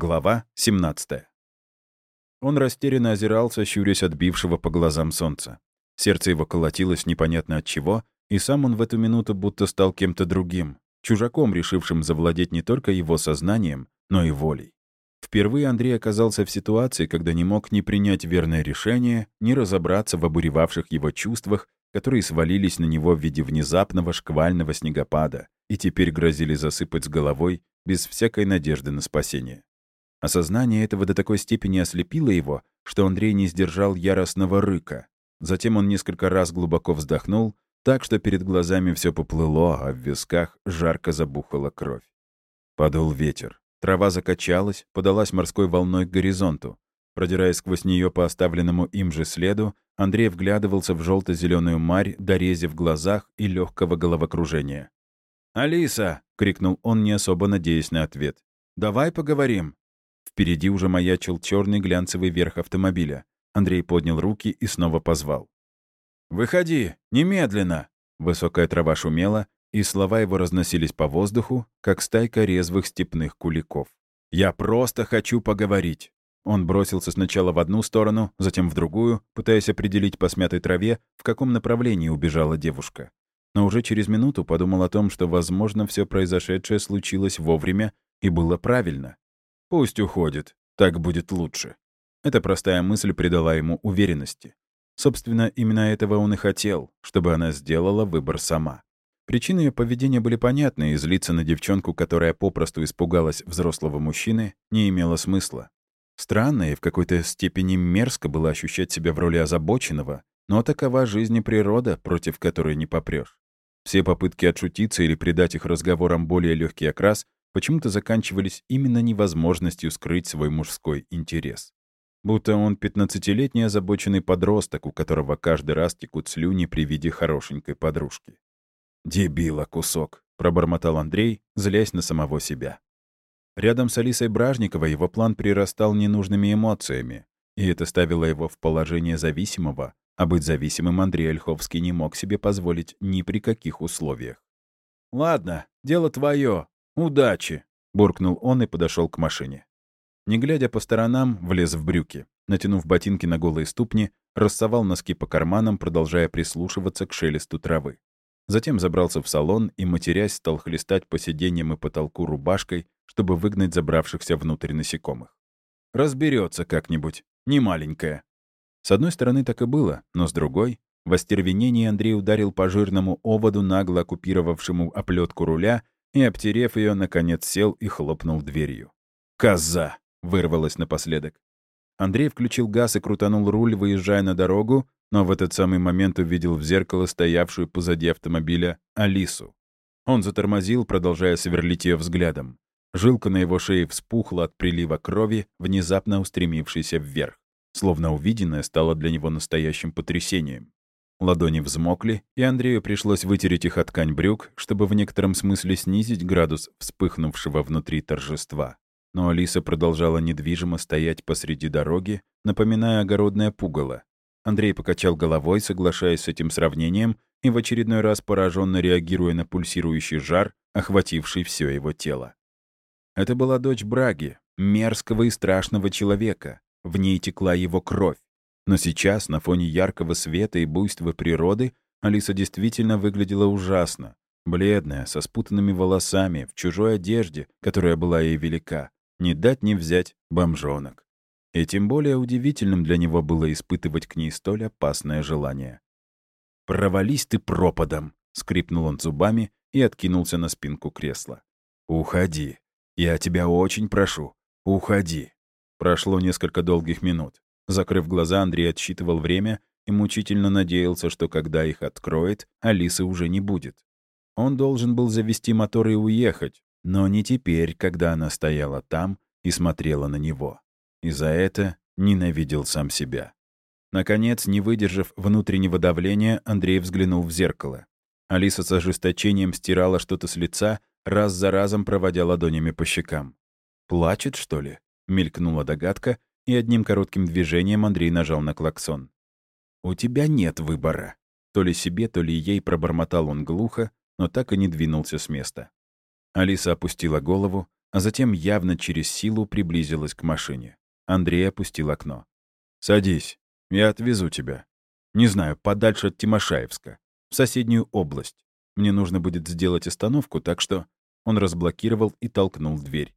Глава 17. Он растерянно озирался, щурясь от бившего по глазам солнца. Сердце его колотилось непонятно от чего, и сам он в эту минуту будто стал кем-то другим, чужаком, решившим завладеть не только его сознанием, но и волей. Впервые Андрей оказался в ситуации, когда не мог ни принять верное решение, ни разобраться в обуревавших его чувствах, которые свалились на него в виде внезапного шквального снегопада и теперь грозили засыпать с головой без всякой надежды на спасение. Осознание этого до такой степени ослепило его, что Андрей не сдержал яростного рыка. Затем он несколько раз глубоко вздохнул, так что перед глазами все поплыло, а в висках жарко забухала кровь. Подул ветер. Трава закачалась, подалась морской волной к горизонту. Продираясь сквозь нее по оставленному им же следу, Андрей вглядывался в желто зеленую марь, дорези глазах и легкого головокружения. «Алиса!» — крикнул он, не особо надеясь на ответ. «Давай поговорим!» Впереди уже маячил черный глянцевый верх автомобиля. Андрей поднял руки и снова позвал. «Выходи! Немедленно!» Высокая трава шумела, и слова его разносились по воздуху, как стайка резвых степных куликов. «Я просто хочу поговорить!» Он бросился сначала в одну сторону, затем в другую, пытаясь определить по смятой траве, в каком направлении убежала девушка. Но уже через минуту подумал о том, что, возможно, все произошедшее случилось вовремя и было правильно. Пусть уходит, так будет лучше. Эта простая мысль придала ему уверенности. Собственно, именно этого он и хотел, чтобы она сделала выбор сама. Причины ее поведения были понятны, и злиться на девчонку, которая попросту испугалась взрослого мужчины, не имело смысла. Странно и в какой-то степени мерзко было ощущать себя в роли озабоченного, но такова жизнь и природа, против которой не попрешь. Все попытки отшутиться или придать их разговорам более легкий окрас почему-то заканчивались именно невозможностью скрыть свой мужской интерес. Будто он пятнадцатилетний озабоченный подросток, у которого каждый раз текут слюни при виде хорошенькой подружки. «Дебила кусок», — пробормотал Андрей, злясь на самого себя. Рядом с Алисой Бражниковой его план прирастал ненужными эмоциями, и это ставило его в положение зависимого, а быть зависимым Андрей Ольховский не мог себе позволить ни при каких условиях. «Ладно, дело твое, «Удачи!» — буркнул он и подошел к машине. Не глядя по сторонам, влез в брюки. Натянув ботинки на голые ступни, рассовал носки по карманам, продолжая прислушиваться к шелесту травы. Затем забрался в салон и, матерясь, стал хлестать по сиденьям и потолку рубашкой, чтобы выгнать забравшихся внутрь насекомых. Разберется как-нибудь, не маленькая. С одной стороны так и было, но с другой, в остервенении Андрей ударил по жирному оводу, нагло оккупировавшему оплетку руля, и, обтерев ее, наконец сел и хлопнул дверью. «Коза!» — вырвалось напоследок. Андрей включил газ и крутанул руль, выезжая на дорогу, но в этот самый момент увидел в зеркало стоявшую позади автомобиля Алису. Он затормозил, продолжая сверлить ее взглядом. Жилка на его шее вспухла от прилива крови, внезапно устремившейся вверх. Словно увиденное стало для него настоящим потрясением. Ладони взмокли, и Андрею пришлось вытереть их от ткань брюк, чтобы в некотором смысле снизить градус вспыхнувшего внутри торжества. Но Алиса продолжала недвижимо стоять посреди дороги, напоминая огородное пугало. Андрей покачал головой, соглашаясь с этим сравнением, и в очередной раз пораженно реагируя на пульсирующий жар, охвативший все его тело. Это была дочь Браги, мерзкого и страшного человека. В ней текла его кровь. Но сейчас, на фоне яркого света и буйства природы, Алиса действительно выглядела ужасно. Бледная, со спутанными волосами, в чужой одежде, которая была ей велика. Не дать не взять бомжонок. И тем более удивительным для него было испытывать к ней столь опасное желание. «Провались ты пропадом!» — скрипнул он зубами и откинулся на спинку кресла. «Уходи. Я тебя очень прошу. Уходи». Прошло несколько долгих минут. Закрыв глаза, Андрей отсчитывал время и мучительно надеялся, что когда их откроет, Алисы уже не будет. Он должен был завести мотор и уехать, но не теперь, когда она стояла там и смотрела на него. И за это ненавидел сам себя. Наконец, не выдержав внутреннего давления, Андрей взглянул в зеркало. Алиса с ожесточением стирала что-то с лица, раз за разом проводя ладонями по щекам. «Плачет, что ли?» — мелькнула догадка, и одним коротким движением Андрей нажал на клаксон. «У тебя нет выбора». То ли себе, то ли ей пробормотал он глухо, но так и не двинулся с места. Алиса опустила голову, а затем явно через силу приблизилась к машине. Андрей опустил окно. «Садись, я отвезу тебя. Не знаю, подальше от Тимошаевска, в соседнюю область. Мне нужно будет сделать остановку, так что...» Он разблокировал и толкнул дверь.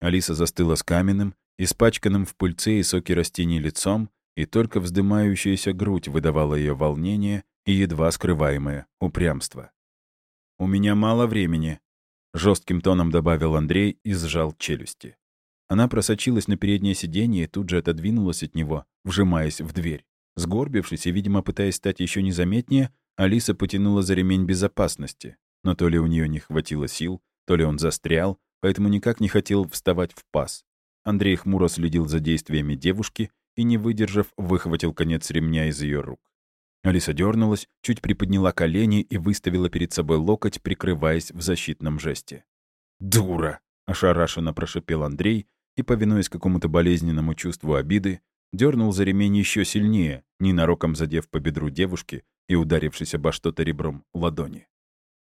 Алиса застыла с каменным, испачканным в пыльце и соке растений лицом, и только вздымающаяся грудь выдавала ее волнение и едва скрываемое упрямство. «У меня мало времени», — жестким тоном добавил Андрей и сжал челюсти. Она просочилась на переднее сиденье и тут же отодвинулась от него, вжимаясь в дверь. Сгорбившись и, видимо, пытаясь стать еще незаметнее, Алиса потянула за ремень безопасности. Но то ли у нее не хватило сил, то ли он застрял, поэтому никак не хотел вставать в паз. Андрей хмуро следил за действиями девушки и, не выдержав, выхватил конец ремня из ее рук. Алиса дернулась, чуть приподняла колени и выставила перед собой локоть, прикрываясь в защитном жесте. «Дура!» — ошарашенно прошипел Андрей и, повинуясь какому-то болезненному чувству обиды, дернул за ремень еще сильнее, ненароком задев по бедру девушки и ударившись обо что-то ребром ладони.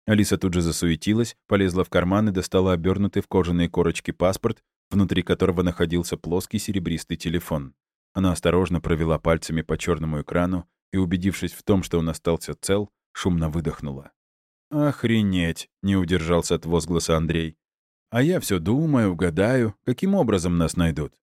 Алиса тут же засуетилась, полезла в карман и достала обернутый в кожаные корочки паспорт, внутри которого находился плоский серебристый телефон. Она осторожно провела пальцами по черному экрану и, убедившись в том, что он остался цел, шумно выдохнула. «Охренеть!» — не удержался от возгласа Андрей. «А я все думаю, угадаю, каким образом нас найдут.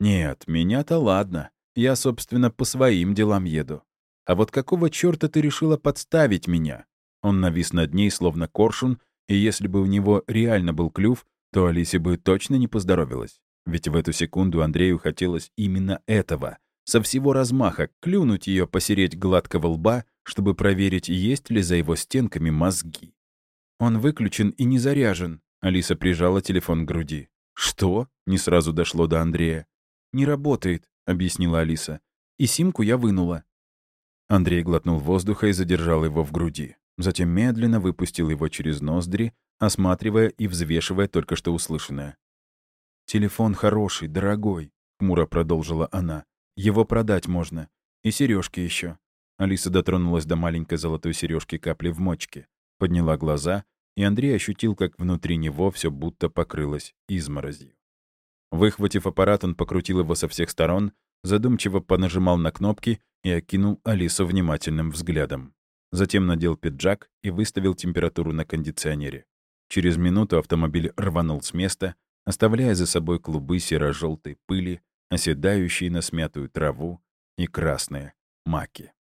Нет, меня-то ладно. Я, собственно, по своим делам еду. А вот какого черта ты решила подставить меня?» Он навис над ней, словно коршун, и если бы у него реально был клюв, то Алисе бы точно не поздоровилась. Ведь в эту секунду Андрею хотелось именно этого. Со всего размаха клюнуть ее посереть гладкого лба, чтобы проверить, есть ли за его стенками мозги. «Он выключен и не заряжен», — Алиса прижала телефон к груди. «Что?» — не сразу дошло до Андрея. «Не работает», — объяснила Алиса. «И симку я вынула». Андрей глотнул воздуха и задержал его в груди. Затем медленно выпустил его через ноздри, осматривая и взвешивая только что услышанное. «Телефон хороший, дорогой», — хмуро продолжила она. «Его продать можно. И сережки еще. Алиса дотронулась до маленькой золотой сережки капли в мочке, подняла глаза, и Андрей ощутил, как внутри него все будто покрылось изморозью. Выхватив аппарат, он покрутил его со всех сторон, задумчиво понажимал на кнопки и окинул Алису внимательным взглядом. Затем надел пиджак и выставил температуру на кондиционере. Через минуту автомобиль рванул с места, оставляя за собой клубы серо-желтой пыли, оседающие на смятую траву и красные маки.